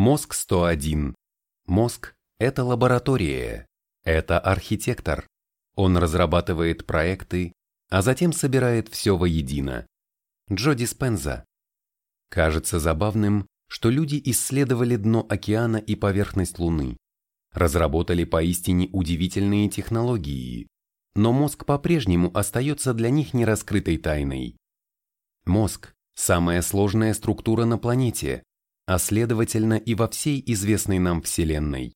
Мозг 101. Мозг – это лаборатория, это архитектор. Он разрабатывает проекты, а затем собирает все воедино. Джо Диспенза. Кажется забавным, что люди исследовали дно океана и поверхность Луны, разработали поистине удивительные технологии, но мозг по-прежнему остается для них нераскрытой тайной. Мозг – самая сложная структура на планете, а следовательно и во всей известной нам Вселенной.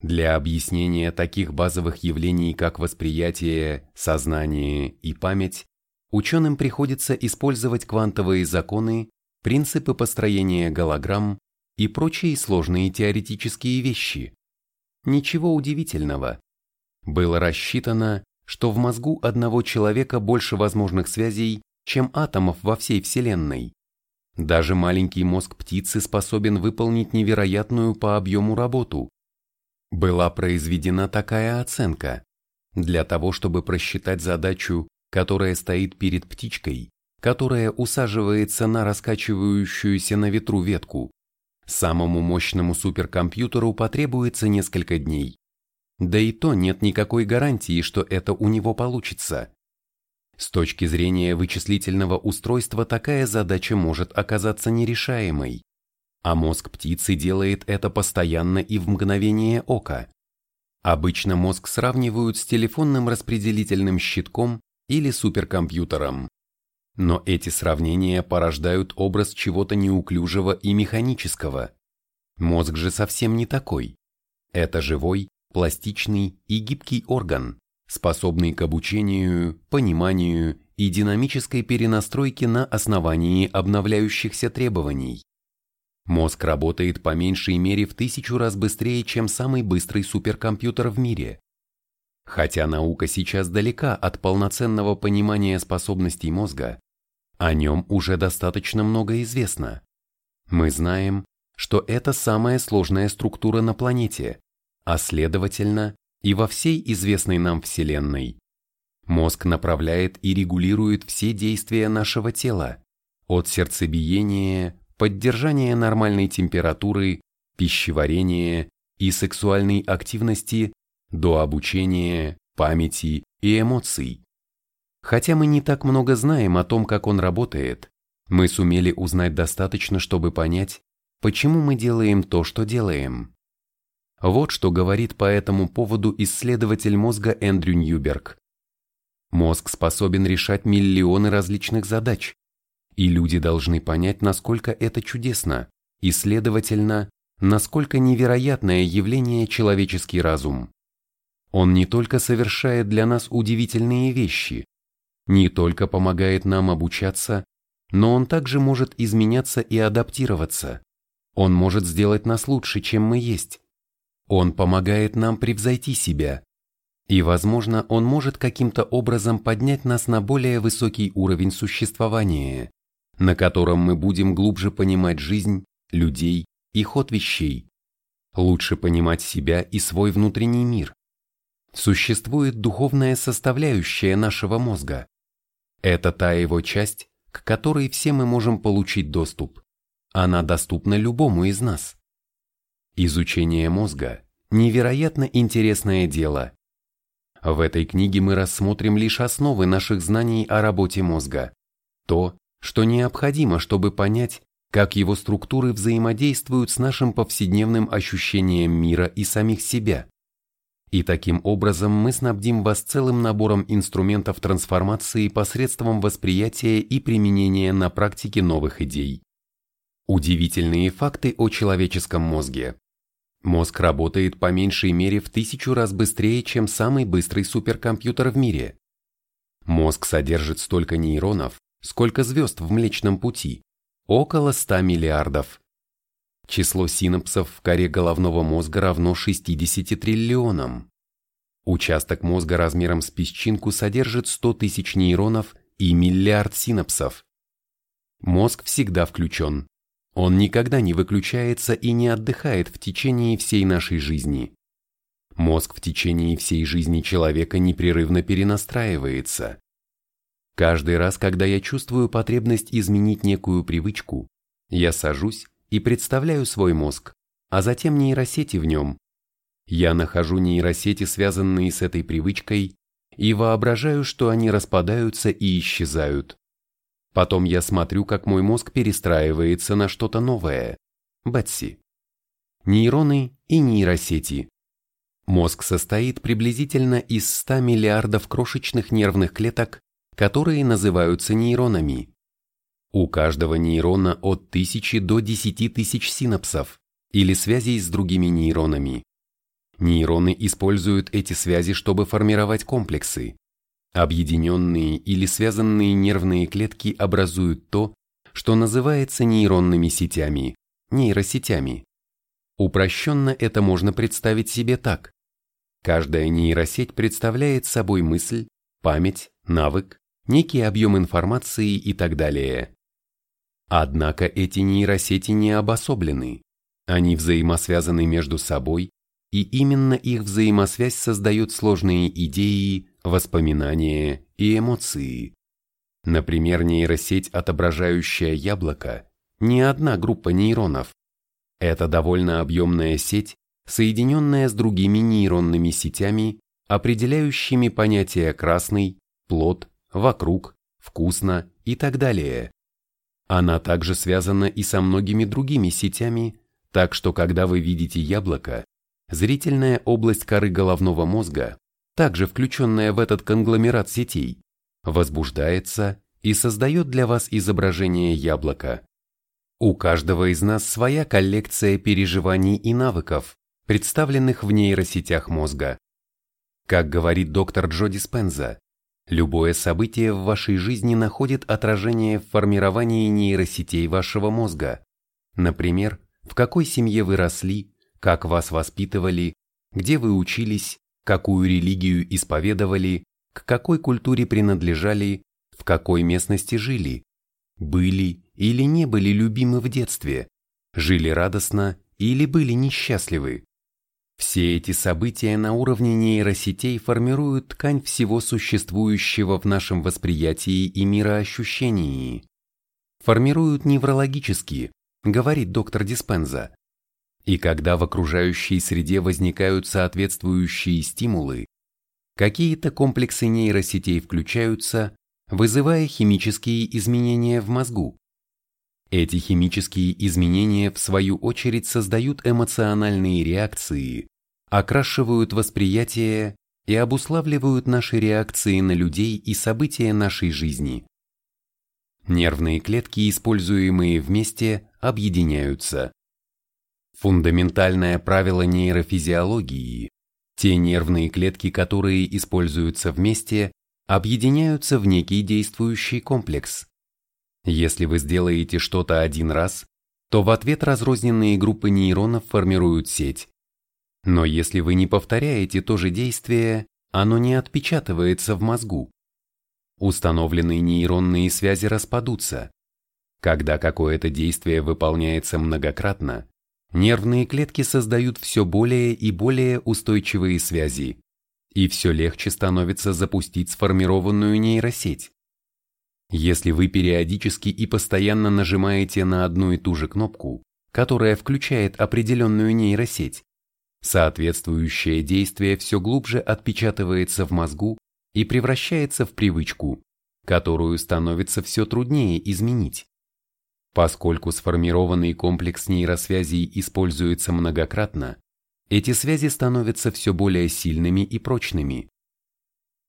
Для объяснения таких базовых явлений, как восприятие, сознание и память, ученым приходится использовать квантовые законы, принципы построения голограмм и прочие сложные теоретические вещи. Ничего удивительного. Было рассчитано, что в мозгу одного человека больше возможных связей, чем атомов во всей Вселенной. Даже маленький мозг птицы способен выполнить невероятную по объему работу. Была произведена такая оценка. Для того, чтобы просчитать задачу, которая стоит перед птичкой, которая усаживается на раскачивающуюся на ветру ветку, самому мощному суперкомпьютеру потребуется несколько дней. Да и то нет никакой гарантии, что это у него получится. С точки зрения вычислительного устройства такая задача может оказаться нерешаемой. А мозг птицы делает это постоянно и в мгновение ока. Обычно мозг сравнивают с телефонным распределительным щитком или суперкомпьютером. Но эти сравнения порождают образ чего-то неуклюжего и механического. Мозг же совсем не такой. Это живой, пластичный и гибкий орган, способный к обучению, пониманию и динамической перенастройке на основании обновляющихся требований. Мозг работает по меньшей мере в тысячу раз быстрее, чем самый быстрый суперкомпьютер в мире. Хотя наука сейчас далека от полноценного понимания способностей мозга, о нем уже достаточно много известно. Мы знаем, что это самая сложная структура на планете, а следовательно, и во всей известной нам Вселенной. Мозг направляет и регулирует все действия нашего тела, от сердцебиения, поддержания нормальной температуры, пищеварения и сексуальной активности до обучения, памяти и эмоций. Хотя мы не так много знаем о том, как он работает, мы сумели узнать достаточно, чтобы понять, почему мы делаем то, что делаем. Вот что говорит по этому поводу исследователь мозга Эндрю Ньюберг. Мозг способен решать миллионы различных задач, и люди должны понять, насколько это чудесно, и, следовательно, насколько невероятное явление человеческий разум. Он не только совершает для нас удивительные вещи, не только помогает нам обучаться, но он также может изменяться и адаптироваться. Он может сделать нас лучше, чем мы есть. Он помогает нам превзойти себя. И, возможно, он может каким-то образом поднять нас на более высокий уровень существования, на котором мы будем глубже понимать жизнь, людей и ход вещей, лучше понимать себя и свой внутренний мир. Существует духовная составляющая нашего мозга. Это та его часть, к которой все мы можем получить доступ. Она доступна любому из нас. Изучение мозга – невероятно интересное дело. В этой книге мы рассмотрим лишь основы наших знаний о работе мозга, то, что необходимо, чтобы понять, как его структуры взаимодействуют с нашим повседневным ощущением мира и самих себя. И таким образом мы снабдим вас целым набором инструментов трансформации посредством восприятия и применения на практике новых идей. Удивительные факты о человеческом мозге. Мозг работает по меньшей мере в тысячу раз быстрее, чем самый быстрый суперкомпьютер в мире. Мозг содержит столько нейронов, сколько звезд в Млечном Пути, около 100 миллиардов. Число синапсов в коре головного мозга равно 60 триллионам. Участок мозга размером с песчинку содержит 100 тысяч нейронов и миллиард синапсов. Мозг всегда включен. Он никогда не выключается и не отдыхает в течение всей нашей жизни. Мозг в течение всей жизни человека непрерывно перенастраивается. Каждый раз, когда я чувствую потребность изменить некую привычку, я сажусь и представляю свой мозг, а затем нейросети в нем. Я нахожу нейросети, связанные с этой привычкой, и воображаю, что они распадаются и исчезают. Потом я смотрю, как мой мозг перестраивается на что-то новое. Бетси. Нейроны и нейросети. Мозг состоит приблизительно из 100 миллиардов крошечных нервных клеток, которые называются нейронами. У каждого нейрона от 1000 до 10 тысяч синапсов или связей с другими нейронами. Нейроны используют эти связи, чтобы формировать комплексы. Объединенные или связанные нервные клетки образуют то, что называется нейронными сетями, нейросетями. Упрощенно это можно представить себе так. Каждая нейросеть представляет собой мысль, память, навык, некий объем информации и так далее. Однако эти нейросети не обособлены. Они взаимосвязаны между собой, и именно их взаимосвязь создает сложные идеи, воспоминания и эмоции. Например, нейросеть, отображающая яблоко, не одна группа нейронов. Это довольно объемная сеть, соединенная с другими нейронными сетями, определяющими понятия красный, плод, вокруг, вкусно и так далее. Она также связана и со многими другими сетями, так что когда вы видите яблоко, зрительная область коры головного мозга, также включенная в этот конгломерат сетей, возбуждается и создает для вас изображение яблока. У каждого из нас своя коллекция переживаний и навыков, представленных в нейросетях мозга. Как говорит доктор Джо Диспенза, любое событие в вашей жизни находит отражение в формировании нейросетей вашего мозга. Например, в какой семье вы росли, как вас воспитывали, где вы учились, какую религию исповедовали, к какой культуре принадлежали, в какой местности жили, были или не были любимы в детстве, жили радостно или были несчастливы. Все эти события на уровне нейросетей формируют ткань всего существующего в нашем восприятии и мироощущении. Формируют неврологически, говорит доктор Диспенза. И когда в окружающей среде возникают соответствующие стимулы, какие-то комплексы нейросетей включаются, вызывая химические изменения в мозгу. Эти химические изменения в свою очередь создают эмоциональные реакции, окрашивают восприятие и обуславливают наши реакции на людей и события нашей жизни. Нервные клетки, используемые вместе, объединяются. Фундаментальное правило нейрофизиологии – те нервные клетки, которые используются вместе, объединяются в некий действующий комплекс. Если вы сделаете что-то один раз, то в ответ разрозненные группы нейронов формируют сеть. Но если вы не повторяете то же действие, оно не отпечатывается в мозгу. Установленные нейронные связи распадутся. Когда какое-то действие выполняется многократно, нервные клетки создают все более и более устойчивые связи, и все легче становится запустить сформированную нейросеть. Если вы периодически и постоянно нажимаете на одну и ту же кнопку, которая включает определенную нейросеть, соответствующее действие все глубже отпечатывается в мозгу и превращается в привычку, которую становится все труднее изменить. Поскольку сформированный комплекс нейросвязей используется многократно, эти связи становятся все более сильными и прочными,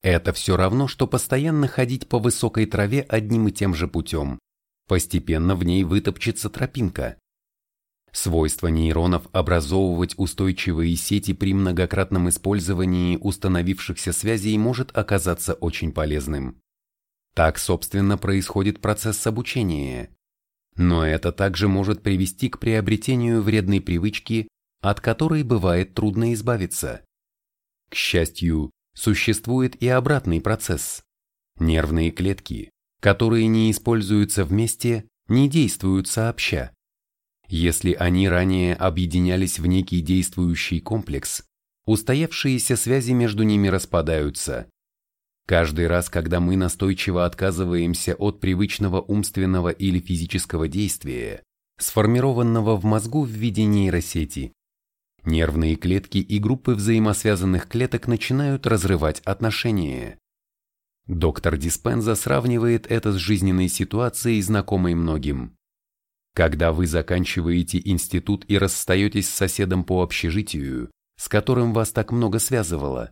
это все равно, что постоянно ходить по высокой траве одним и тем же путем. Постепенно в ней вытопчется тропинка. Свойство нейронов образовывать устойчивые сети при многократном использовании установившихся связей может оказаться очень полезным. Так, собственно, происходит процесс обучения. Но это также может привести к приобретению вредной привычки, от которой бывает трудно избавиться. К счастью, существует и обратный процесс. Нервные клетки, которые не используются вместе, не действуют сообща. Если они ранее объединялись в некий действующий комплекс, устоявшиеся связи между ними распадаются. Каждый раз, когда мы настойчиво отказываемся от привычного умственного или физического действия, сформированного в мозгу в виде нейросети. Нервные клетки и группы взаимосвязанных клеток начинают разрывать отношения. Доктор Диспенза сравнивает это с жизненной ситуацией, знакомой многим. Когда вы заканчиваете институт и расстаетесь с соседом по общежитию, с которым вас так много связывало,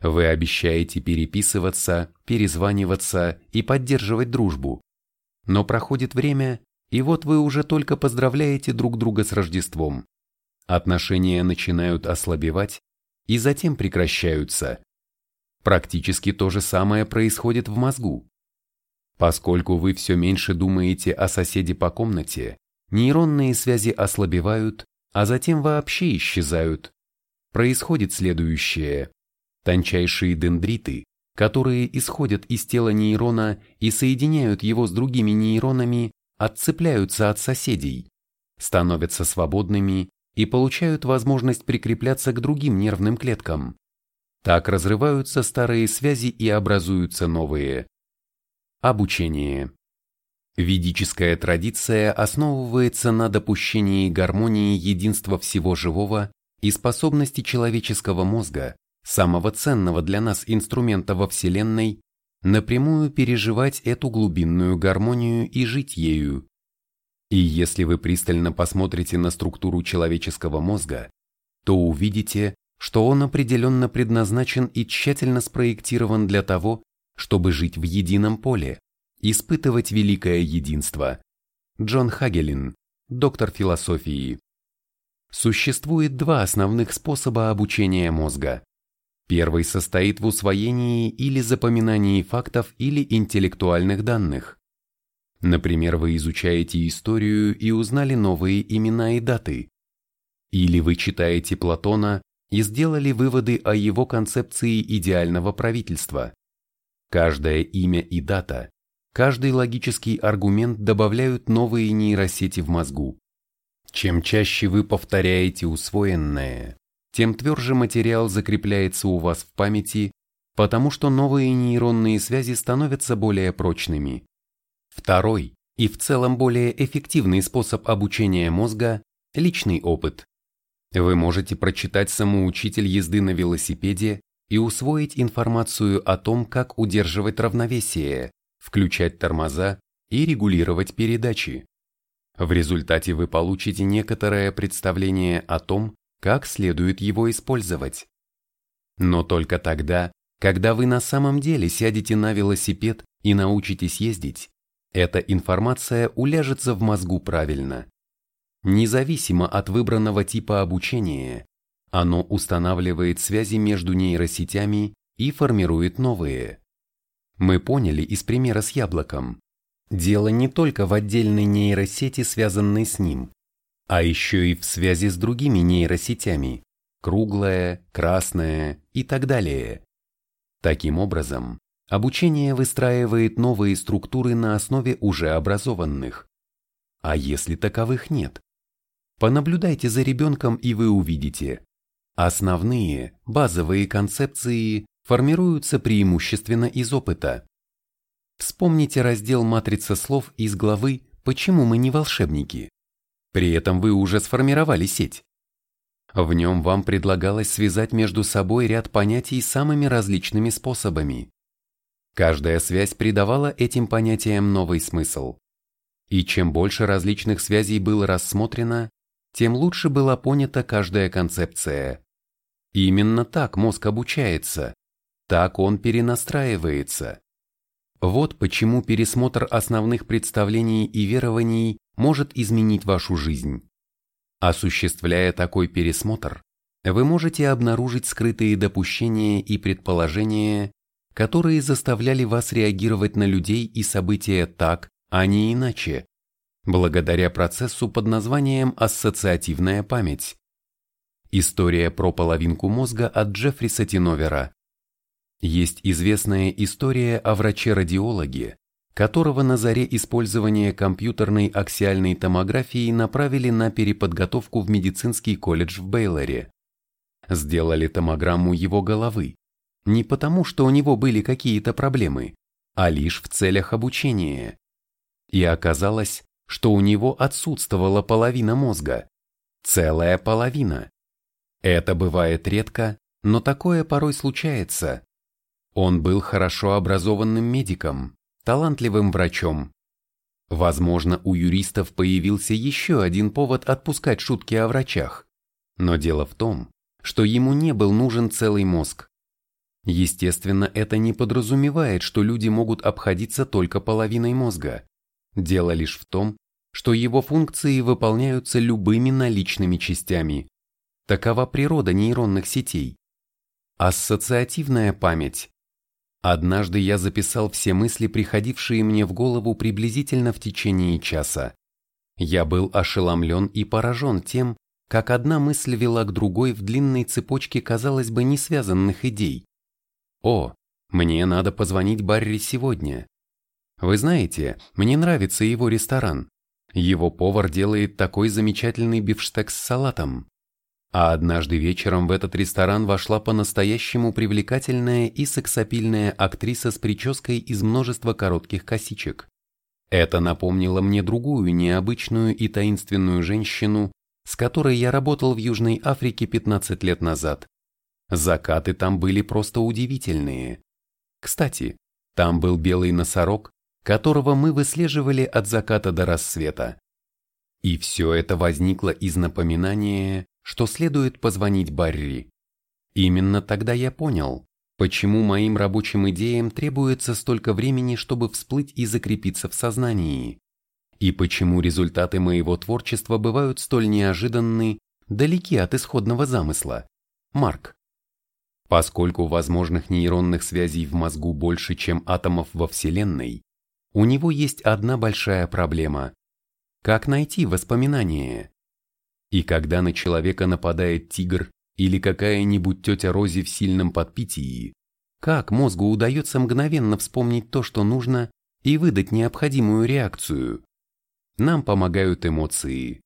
вы обещаете переписываться, перезваниваться и поддерживать дружбу. Но проходит время, и вот вы уже только поздравляете друг друга с Рождеством. Отношения начинают ослабевать и затем прекращаются. Практически то же самое происходит в мозгу. Поскольку вы все меньше думаете о соседе по комнате, нейронные связи ослабевают, а затем вообще исчезают. Происходит следующее. Тончайшие дендриты, которые исходят из тела нейрона и соединяют его с другими нейронами, отцепляются от соседей, становятся свободными и получают возможность прикрепляться к другим нервным клеткам. Так разрываются старые связи и образуются новые. Обучение. Ведическая традиция основывается на допущении гармонии единства всего живого и способности человеческого мозга, самого ценного для нас инструмента во Вселенной, напрямую переживать эту глубинную гармонию и жить ею. И если вы пристально посмотрите на структуру человеческого мозга, то увидите, что он определенно предназначен и тщательно спроектирован для того, чтобы жить в едином поле, испытывать великое единство. Джон Хагелин, доктор философии. Существует два основных способа обучения мозга. Первый состоит в усвоении или запоминании фактов или интеллектуальных данных. Например, вы изучаете историю и узнали новые имена и даты. Или вы читаете Платона и сделали выводы о его концепции идеального правительства. Каждое имя и дата, каждый логический аргумент добавляют новые нейросети в мозгу. Чем чаще вы повторяете усвоенное, тем тверже материал закрепляется у вас в памяти, потому что новые нейронные связи становятся более прочными. Второй и в целом более эффективный способ обучения мозга – личный опыт. Вы можете прочитать самоучитель езды на велосипеде и усвоить информацию о том, как удерживать равновесие, включать тормоза и регулировать передачи. В результате вы получите некоторое представление о том, как следует его использовать. Но только тогда, когда вы на самом деле сядете на велосипед и научитесь ездить, эта информация уляжется в мозгу правильно. Независимо от выбранного типа обучения, оно устанавливает связи между нейросетями и формирует новые. Мы поняли из примера с яблоком. Дело не только в отдельной нейросети, связанной с ним, а еще и в связи с другими нейросетями – круглая, красная и так далее. Таким образом, обучение выстраивает новые структуры на основе уже образованных. А если таковых нет? Понаблюдайте за ребенком и вы увидите. Основные, базовые концепции формируются преимущественно из опыта. Вспомните раздел «Матрица слов» из главы «Почему мы не волшебники?». При этом вы уже сформировали сеть. В нем вам предлагалось связать между собой ряд понятий самыми различными способами. Каждая связь придавала этим понятиям новый смысл. И чем больше различных связей было рассмотрено, тем лучше была понята каждая концепция. Именно так мозг обучается, так он перенастраивается. Вот почему пересмотр основных представлений и верований может изменить вашу жизнь. Осуществляя такой пересмотр, вы можете обнаружить скрытые допущения и предположения, которые заставляли вас реагировать на людей и события так, а не иначе благодаря процессу под названием ассоциативная память. История про половинку мозга от Джеффри Сатиновера. Есть известная история о враче-радиологе, которого на заре использования компьютерной аксиальной томографии направили на переподготовку в медицинский колледж в Бейлоре. Сделали томограмму его головы, не потому, что у него были какие-то проблемы, а лишь в целях обучения. И оказалось, что у него отсутствовала половина мозга. Целая половина. Это бывает редко, но такое порой случается. Он был хорошо образованным медиком, талантливым врачом. Возможно, у юристов появился еще один повод отпускать шутки о врачах. Но дело в том, что ему не был нужен целый мозг. Естественно, это не подразумевает, что люди могут обходиться только половиной мозга. Дело лишь в том, что его функции выполняются любыми наличными частями. Такова природа нейронных сетей. Ассоциативная память. Однажды я записал все мысли, приходившие мне в голову приблизительно в течение часа. Я был ошеломлен и поражен тем, как одна мысль вела к другой в длинной цепочке, казалось бы, не связанных идей. О, мне надо позвонить Барри сегодня. Вы знаете, мне нравится его ресторан. Его повар делает такой замечательный бифштекс с салатом. А однажды вечером в этот ресторан вошла по-настоящему привлекательная и сексапильная актриса с прической из множества коротких косичек. Это напомнило мне другую необычную и таинственную женщину, с которой я работал в Южной Африке 15 лет назад. Закаты там были просто удивительные. Кстати, там был белый носорог, которого мы выслеживали от заката до рассвета. И все это возникло из напоминания, что следует позвонить Барри. Именно тогда я понял, почему моим рабочим идеям требуется столько времени, чтобы всплыть и закрепиться в сознании, и почему результаты моего творчества бывают столь неожиданны, далеки от исходного замысла. Марк. Поскольку возможных нейронных связей в мозгу больше, чем атомов во Вселенной, у него есть одна большая проблема. Как найти воспоминания? И когда на человека нападает тигр или какая-нибудь тетя Рози в сильном подпитии, как мозгу удается мгновенно вспомнить то, что нужно, и выдать необходимую реакцию? Нам помогают эмоции.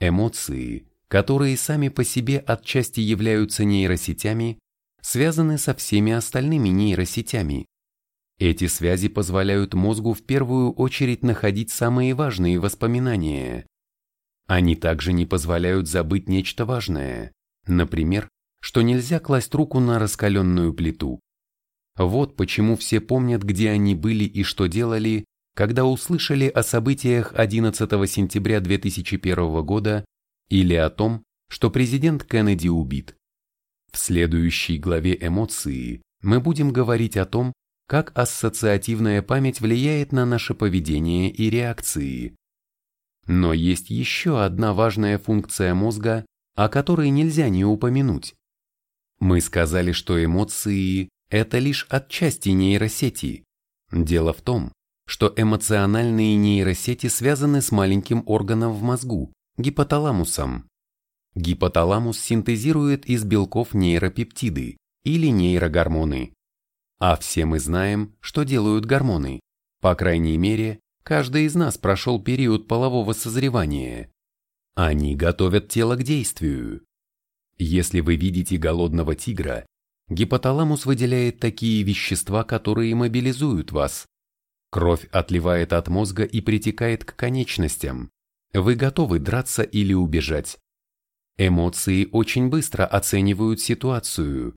Эмоции, которые сами по себе отчасти являются нейросетями, связаны со всеми остальными нейросетями. Эти связи позволяют мозгу в первую очередь находить самые важные воспоминания. Они также не позволяют забыть нечто важное, например, что нельзя класть руку на раскаленную плиту. Вот почему все помнят, где они были и что делали, когда услышали о событиях 11 сентября 2001 года или о том, что президент Кеннеди убит. В следующей главе эмоции мы будем говорить о том, как ассоциативная память влияет на наше поведение и реакции. Но есть еще одна важная функция мозга, о которой нельзя не упомянуть. Мы сказали, что эмоции – это лишь отчасти нейросети. Дело в том, что эмоциональные нейросети связаны с маленьким органом в мозгу – гипоталамусом. Гипоталамус синтезирует из белков нейропептиды или нейрогормоны. А все мы знаем, что делают гормоны. По крайней мере, каждый из нас прошел период полового созревания. Они готовят тело к действию. Если вы видите голодного тигра, гипоталамус выделяет такие вещества, которые мобилизуют вас. Кровь отливает от мозга и притекает к конечностям. Вы готовы драться или убежать. Эмоции очень быстро оценивают ситуацию,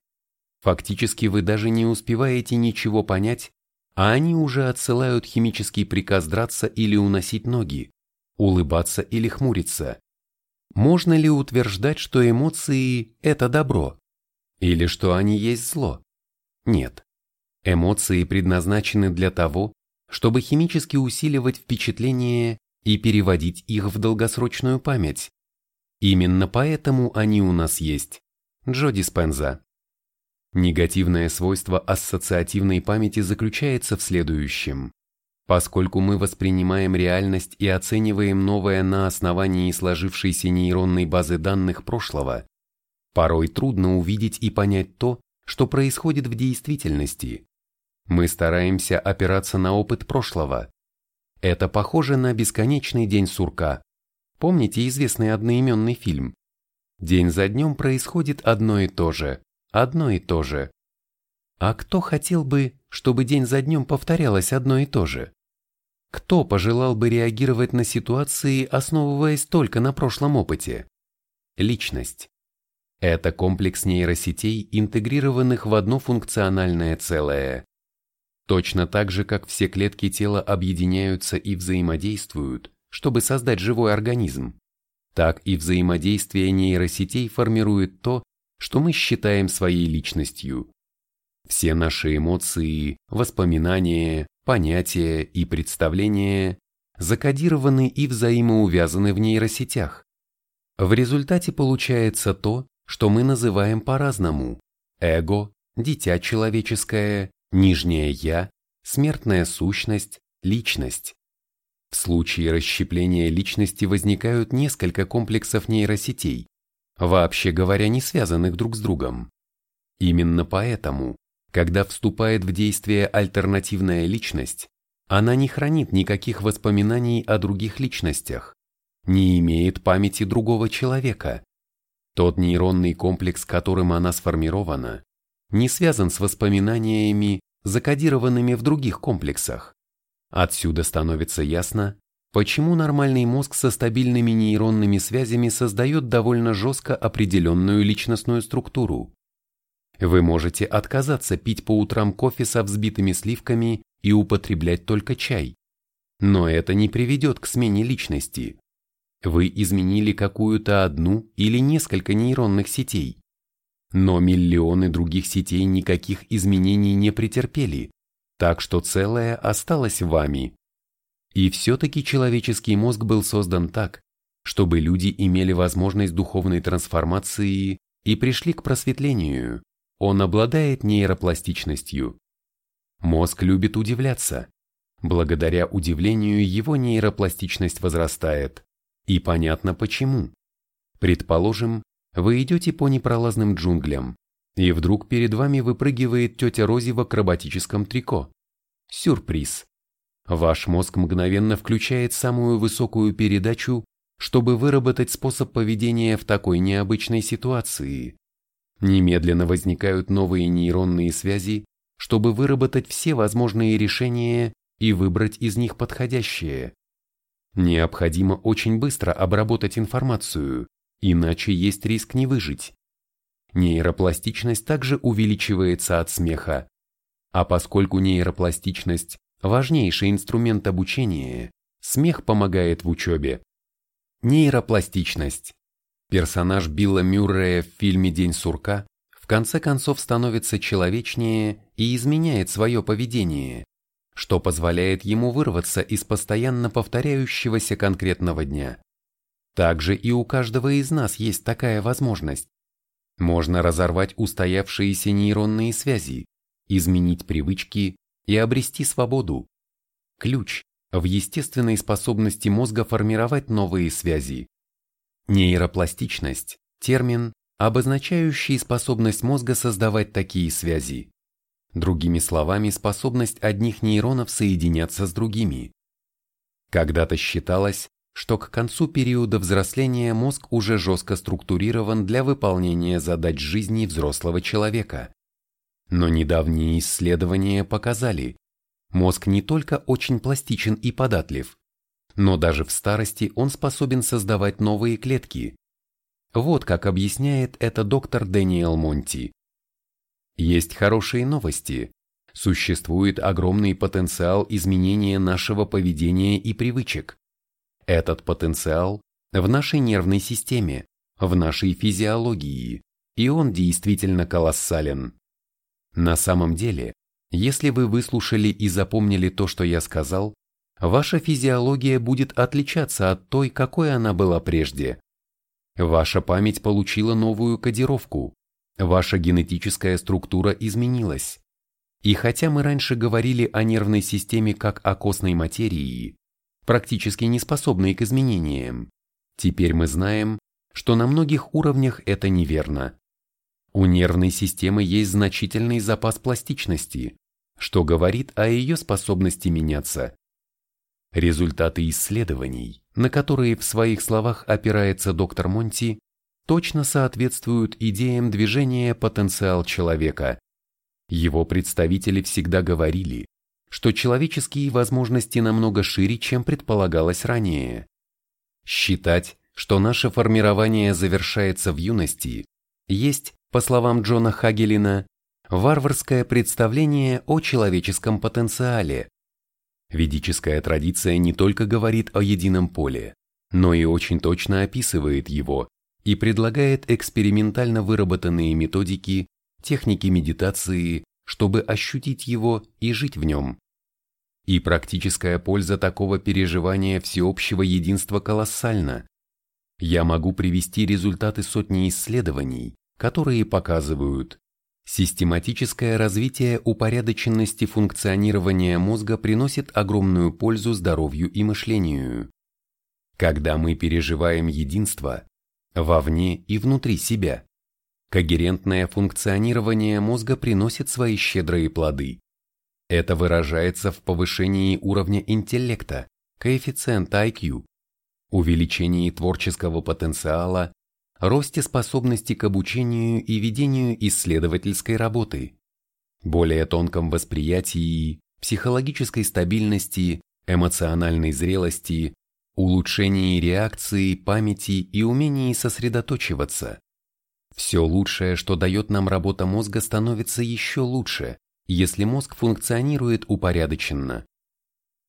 Фактически вы даже не успеваете ничего понять, а они уже отсылают химический приказ драться или уносить ноги, улыбаться или хмуриться. Можно ли утверждать, что эмоции – это добро? Или что они есть зло? Нет. Эмоции предназначены для того, чтобы химически усиливать впечатления и переводить их в долгосрочную память. Именно поэтому они у нас есть. Джо Диспенза. Негативное свойство ассоциативной памяти заключается в следующем. Поскольку мы воспринимаем реальность и оцениваем новое на основании сложившейся нейронной базы данных прошлого, порой трудно увидеть и понять то, что происходит в действительности. Мы стараемся опираться на опыт прошлого. Это похоже на бесконечный день сурка. Помните известный одноименный фильм? День за днем происходит одно и то же одно и то же. А кто хотел бы, чтобы день за днем повторялось одно и то же? Кто пожелал бы реагировать на ситуации, основываясь только на прошлом опыте? Личность. Это комплекс нейросетей, интегрированных в одно функциональное целое. Точно так же, как все клетки тела объединяются и взаимодействуют, чтобы создать живой организм, так и взаимодействие нейросетей формирует то, что мы считаем своей личностью. Все наши эмоции, воспоминания, понятия и представления закодированы и взаимоувязаны в нейросетях. В результате получается то, что мы называем по-разному – эго, дитя человеческое, нижнее «я», смертная сущность, личность. В случае расщепления личности возникают несколько комплексов нейросетей, вообще говоря, не связанных друг с другом. Именно поэтому, когда вступает в действие альтернативная личность, она не хранит никаких воспоминаний о других личностях, не имеет памяти другого человека, тот нейронный комплекс, которым она сформирована, не связан с воспоминаниями, закодированными в других комплексах. Отсюда становится ясно, почему нормальный мозг со стабильными нейронными связями создает довольно жестко определенную личностную структуру. Вы можете отказаться пить по утрам кофе со взбитыми сливками и употреблять только чай. Но это не приведет к смене личности. Вы изменили какую-то одну или несколько нейронных сетей. Но миллионы других сетей никаких изменений не претерпели, так что целое осталось вами. И все-таки человеческий мозг был создан так, чтобы люди имели возможность духовной трансформации и пришли к просветлению. Он обладает нейропластичностью. Мозг любит удивляться. Благодаря удивлению его нейропластичность возрастает. И понятно почему. Предположим, вы идете по непролазным джунглям, и вдруг перед вами выпрыгивает тетя Рози в акробатическом трико. Сюрприз. Ваш мозг мгновенно включает самую высокую передачу, чтобы выработать способ поведения в такой необычной ситуации. Немедленно возникают новые нейронные связи, чтобы выработать все возможные решения и выбрать из них подходящее. Необходимо очень быстро обработать информацию, иначе есть риск не выжить. Нейропластичность также увеличивается от смеха. А поскольку нейропластичность – важнейший инструмент обучения, смех помогает в учебе. Нейропластичность. Персонаж Билла Мюррея в фильме «День сурка» в конце концов становится человечнее и изменяет свое поведение, что позволяет ему вырваться из постоянно повторяющегося конкретного дня. Также и у каждого из нас есть такая возможность. Можно разорвать устоявшиеся нейронные связи, изменить привычки и обрести свободу. Ключ в естественной способности мозга формировать новые связи. Нейропластичность – термин, обозначающий способность мозга создавать такие связи. Другими словами, способность одних нейронов соединяться с другими. Когда-то считалось, что к концу периода взросления мозг уже жестко структурирован для выполнения задач жизни взрослого человека. Но недавние исследования показали, мозг не только очень пластичен и податлив, но даже в старости он способен создавать новые клетки. Вот как объясняет это доктор Дэниел Монти. Есть хорошие новости. Существует огромный потенциал изменения нашего поведения и привычек. Этот потенциал в нашей нервной системе, в нашей физиологии, и он действительно колоссален. На самом деле, если вы выслушали и запомнили то, что я сказал, ваша физиология будет отличаться от той, какой она была прежде. Ваша память получила новую кодировку, Ваша генетическая структура изменилась. И хотя мы раньше говорили о нервной системе как о костной материи, практически не способной к изменениям, теперь мы знаем, что на многих уровнях это неверно. У нервной системы есть значительный запас пластичности, что говорит о ее способности меняться. Результаты исследований, на которые в своих словах опирается доктор Монти, точно соответствуют идеям движения потенциал человека. Его представители всегда говорили, что человеческие возможности намного шире, чем предполагалось ранее. Считать, что наше формирование завершается в юности, есть, по словам Джона Хагелина, варварское представление о человеческом потенциале. Ведическая традиция не только говорит о едином поле, но и очень точно описывает его и предлагает экспериментально выработанные методики, техники медитации, чтобы ощутить его и жить в нем. И практическая польза такого переживания всеобщего единства колоссальна. Я могу привести результаты сотни исследований, которые показывают, систематическое развитие упорядоченности функционирования мозга приносит огромную пользу здоровью и мышлению. Когда мы переживаем единство, вовне и внутри себя, когерентное функционирование мозга приносит свои щедрые плоды. Это выражается в повышении уровня интеллекта, коэффициента IQ, увеличении творческого потенциала, росте способности к обучению и ведению исследовательской работы, более тонком восприятии, психологической стабильности, эмоциональной зрелости, улучшении реакции, памяти и умении сосредоточиваться. Все лучшее, что дает нам работа мозга, становится еще лучше, если мозг функционирует упорядоченно.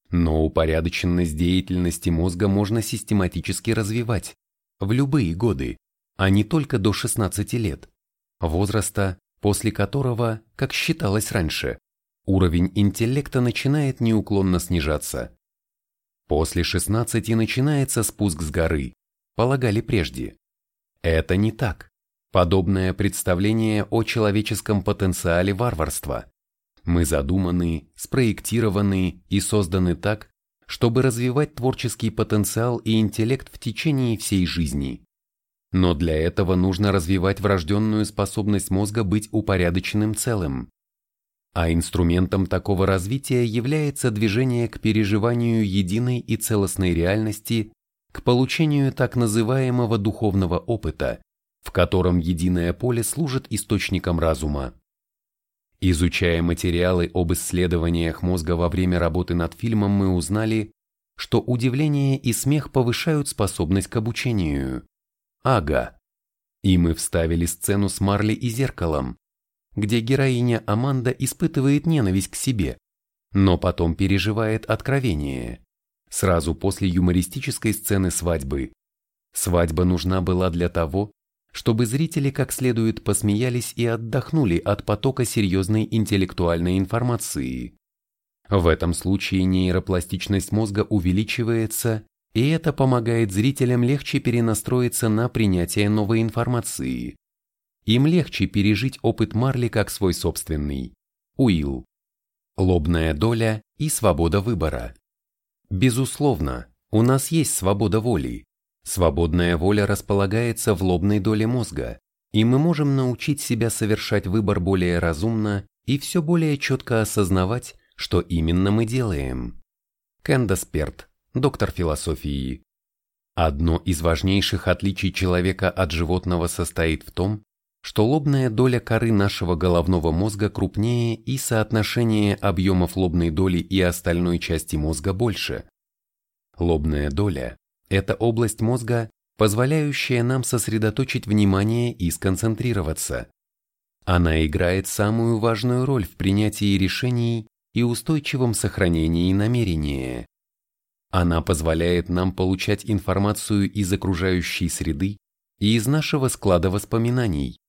Но упорядоченность деятельности мозга можно систематически развивать в любые годы, а не только до 16 лет, возраста, после которого, как считалось раньше, уровень интеллекта начинает неуклонно снижаться. После 16 начинается спуск с горы, полагали прежде. Это не так. Подобное представление о человеческом потенциале варварства. Мы задуманы, спроектированы и созданы так, чтобы развивать творческий потенциал и интеллект в течение всей жизни. Но для этого нужно развивать врожденную способность мозга быть упорядоченным целым. А инструментом такого развития является движение к переживанию единой и целостной реальности, к получению так называемого духовного опыта, в котором единое поле служит источником разума. Изучая материалы об исследованиях мозга во время работы над фильмом, мы узнали, что удивление и смех повышают способность к обучению. Ага. И мы вставили сцену с Марли и зеркалом, где героиня Аманда испытывает ненависть к себе, но потом переживает откровение. Сразу после юмористической сцены свадьбы. Свадьба нужна была для того, чтобы зрители как следует посмеялись и отдохнули от потока серьезной интеллектуальной информации. В этом случае нейропластичность мозга увеличивается, и это помогает зрителям легче перенастроиться на принятие новой информации. Им легче пережить опыт Марли как свой собственный. Уилл. Лобная доля и свобода выбора. Безусловно, у нас есть свобода воли, Свободная воля располагается в лобной доле мозга, и мы можем научить себя совершать выбор более разумно и все более четко осознавать, что именно мы делаем. Кэндас Перт, доктор философии. Одно из важнейших отличий человека от животного состоит в том, что лобная доля коры нашего головного мозга крупнее и соотношение объемов лобной доли и остальной части мозга больше. Лобная доля это область мозга, позволяющая нам сосредоточить внимание и сконцентрироваться. Она играет самую важную роль в принятии решений и устойчивом сохранении намерения. Она позволяет нам получать информацию из окружающей среды и из нашего склада воспоминаний,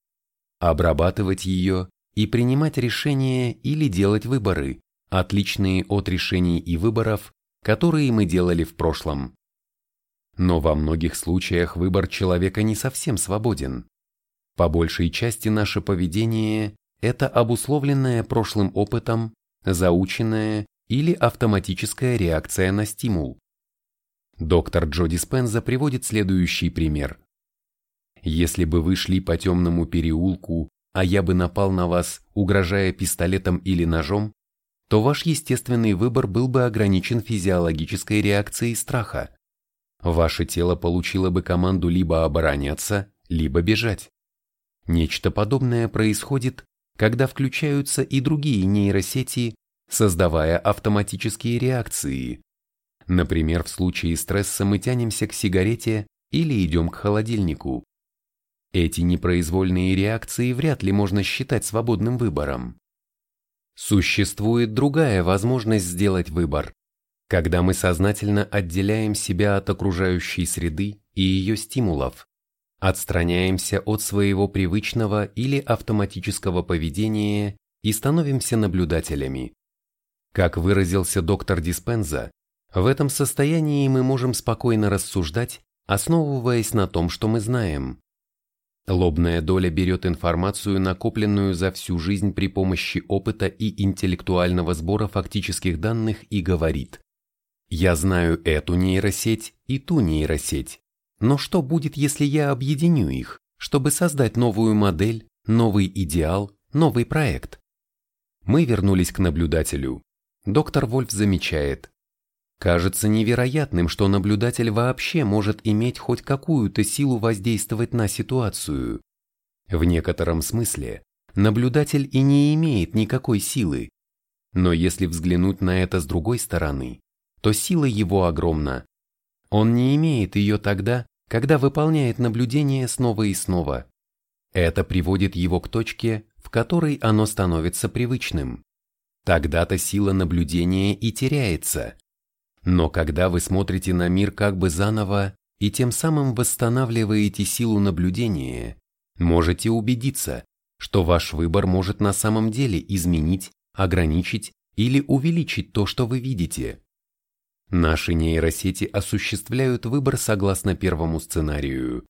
обрабатывать ее и принимать решения или делать выборы, отличные от решений и выборов, которые мы делали в прошлом. Но во многих случаях выбор человека не совсем свободен. По большей части наше поведение – это обусловленное прошлым опытом, заученная или автоматическая реакция на стимул. Доктор Джо Диспенза приводит следующий пример. Если бы вы шли по темному переулку, а я бы напал на вас, угрожая пистолетом или ножом, то ваш естественный выбор был бы ограничен физиологической реакцией страха ваше тело получило бы команду либо обороняться, либо бежать. Нечто подобное происходит, когда включаются и другие нейросети, создавая автоматические реакции. Например, в случае стресса мы тянемся к сигарете или идем к холодильнику. Эти непроизвольные реакции вряд ли можно считать свободным выбором. Существует другая возможность сделать выбор, когда мы сознательно отделяем себя от окружающей среды и ее стимулов, отстраняемся от своего привычного или автоматического поведения и становимся наблюдателями. Как выразился доктор Диспенза, в этом состоянии мы можем спокойно рассуждать, основываясь на том, что мы знаем. Лобная доля берет информацию, накопленную за всю жизнь при помощи опыта и интеллектуального сбора фактических данных и говорит «Я знаю эту нейросеть и ту нейросеть, но что будет, если я объединю их, чтобы создать новую модель, новый идеал, новый проект?» Мы вернулись к наблюдателю. Доктор Вольф замечает, Кажется невероятным, что наблюдатель вообще может иметь хоть какую-то силу воздействовать на ситуацию. В некотором смысле наблюдатель и не имеет никакой силы. Но если взглянуть на это с другой стороны, то сила его огромна. Он не имеет ее тогда, когда выполняет наблюдение снова и снова. Это приводит его к точке, в которой оно становится привычным. Тогда-то сила наблюдения и теряется. Но когда вы смотрите на мир как бы заново и тем самым восстанавливаете силу наблюдения, можете убедиться, что ваш выбор может на самом деле изменить, ограничить или увеличить то, что вы видите. Наши нейросети осуществляют выбор согласно первому сценарию.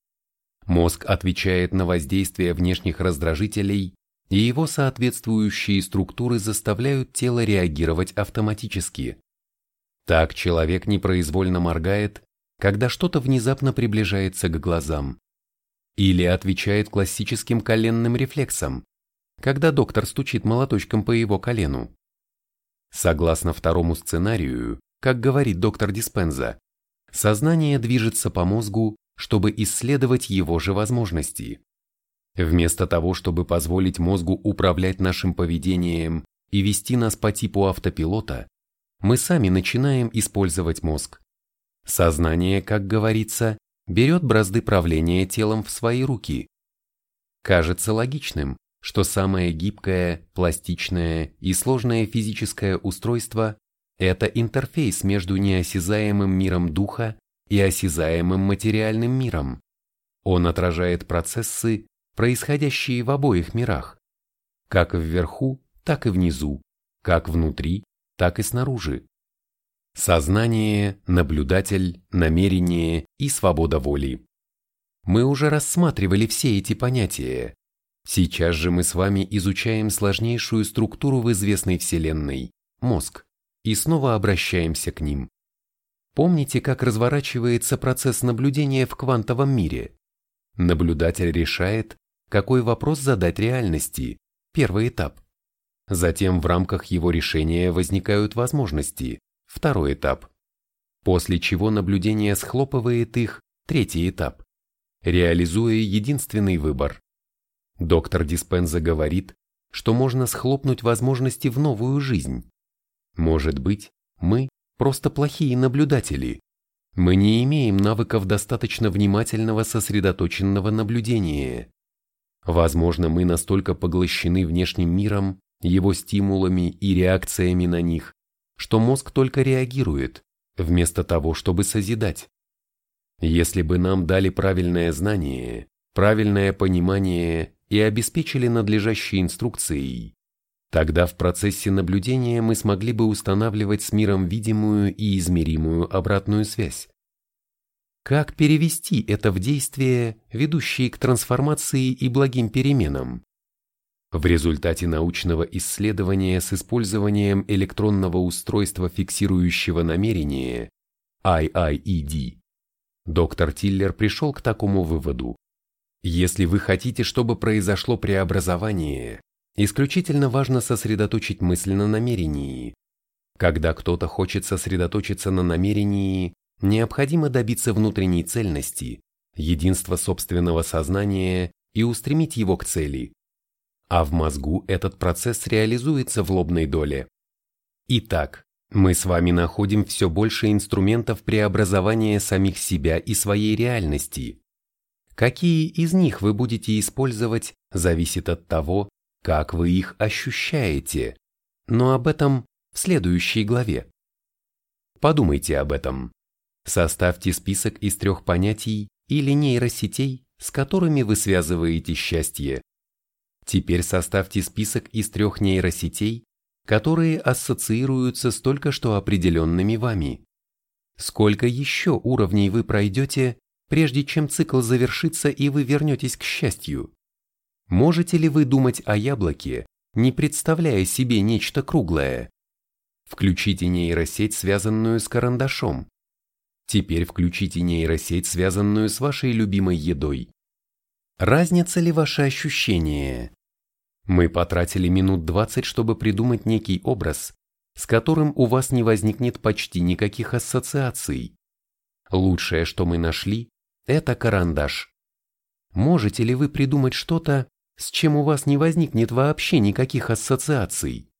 Мозг отвечает на воздействие внешних раздражителей, и его соответствующие структуры заставляют тело реагировать автоматически. Так человек непроизвольно моргает, когда что-то внезапно приближается к глазам. Или отвечает классическим коленным рефлексом, когда доктор стучит молоточком по его колену. Согласно второму сценарию, как говорит доктор Диспенза, сознание движется по мозгу, чтобы исследовать его же возможности. Вместо того, чтобы позволить мозгу управлять нашим поведением и вести нас по типу автопилота, мы сами начинаем использовать мозг. Сознание, как говорится, берет бразды правления телом в свои руки. Кажется логичным, что самое гибкое, пластичное и сложное физическое устройство – это интерфейс между неосязаемым миром духа и осязаемым материальным миром. Он отражает процессы, происходящие в обоих мирах, как вверху, так и внизу, как внутри, так и снаружи. Сознание, наблюдатель, намерение и свобода воли. Мы уже рассматривали все эти понятия. Сейчас же мы с вами изучаем сложнейшую структуру в известной Вселенной – мозг, и снова обращаемся к ним. Помните, как разворачивается процесс наблюдения в квантовом мире? Наблюдатель решает, какой вопрос задать реальности, первый этап. Затем в рамках его решения возникают возможности, второй этап. После чего наблюдение схлопывает их, третий этап, реализуя единственный выбор. Доктор Диспенза говорит, что можно схлопнуть возможности в новую жизнь. Может быть, мы просто плохие наблюдатели. Мы не имеем навыков достаточно внимательного сосредоточенного наблюдения. Возможно, мы настолько поглощены внешним миром, его стимулами и реакциями на них, что мозг только реагирует, вместо того, чтобы созидать. Если бы нам дали правильное знание, правильное понимание и обеспечили надлежащей инструкцией, тогда в процессе наблюдения мы смогли бы устанавливать с миром видимую и измеримую обратную связь. Как перевести это в действие, ведущие к трансформации и благим переменам? В результате научного исследования с использованием электронного устройства фиксирующего намерение IIED, доктор Тиллер пришел к такому выводу. Если вы хотите, чтобы произошло преобразование, исключительно важно сосредоточить мысль на намерении. Когда кто-то хочет сосредоточиться на намерении, необходимо добиться внутренней цельности, единства собственного сознания и устремить его к цели а в мозгу этот процесс реализуется в лобной доле. Итак, мы с вами находим все больше инструментов преобразования самих себя и своей реальности. Какие из них вы будете использовать, зависит от того, как вы их ощущаете. Но об этом в следующей главе. Подумайте об этом. Составьте список из трех понятий или нейросетей, с которыми вы связываете счастье. Теперь составьте список из трех нейросетей, которые ассоциируются с только что определенными вами. Сколько еще уровней вы пройдете, прежде чем цикл завершится и вы вернетесь к счастью? Можете ли вы думать о яблоке, не представляя себе нечто круглое? Включите нейросеть, связанную с карандашом. Теперь включите нейросеть, связанную с вашей любимой едой. Разница ли ваши ощущения? Мы потратили минут 20, чтобы придумать некий образ, с которым у вас не возникнет почти никаких ассоциаций. Лучшее, что мы нашли, это карандаш. Можете ли вы придумать что-то, с чем у вас не возникнет вообще никаких ассоциаций?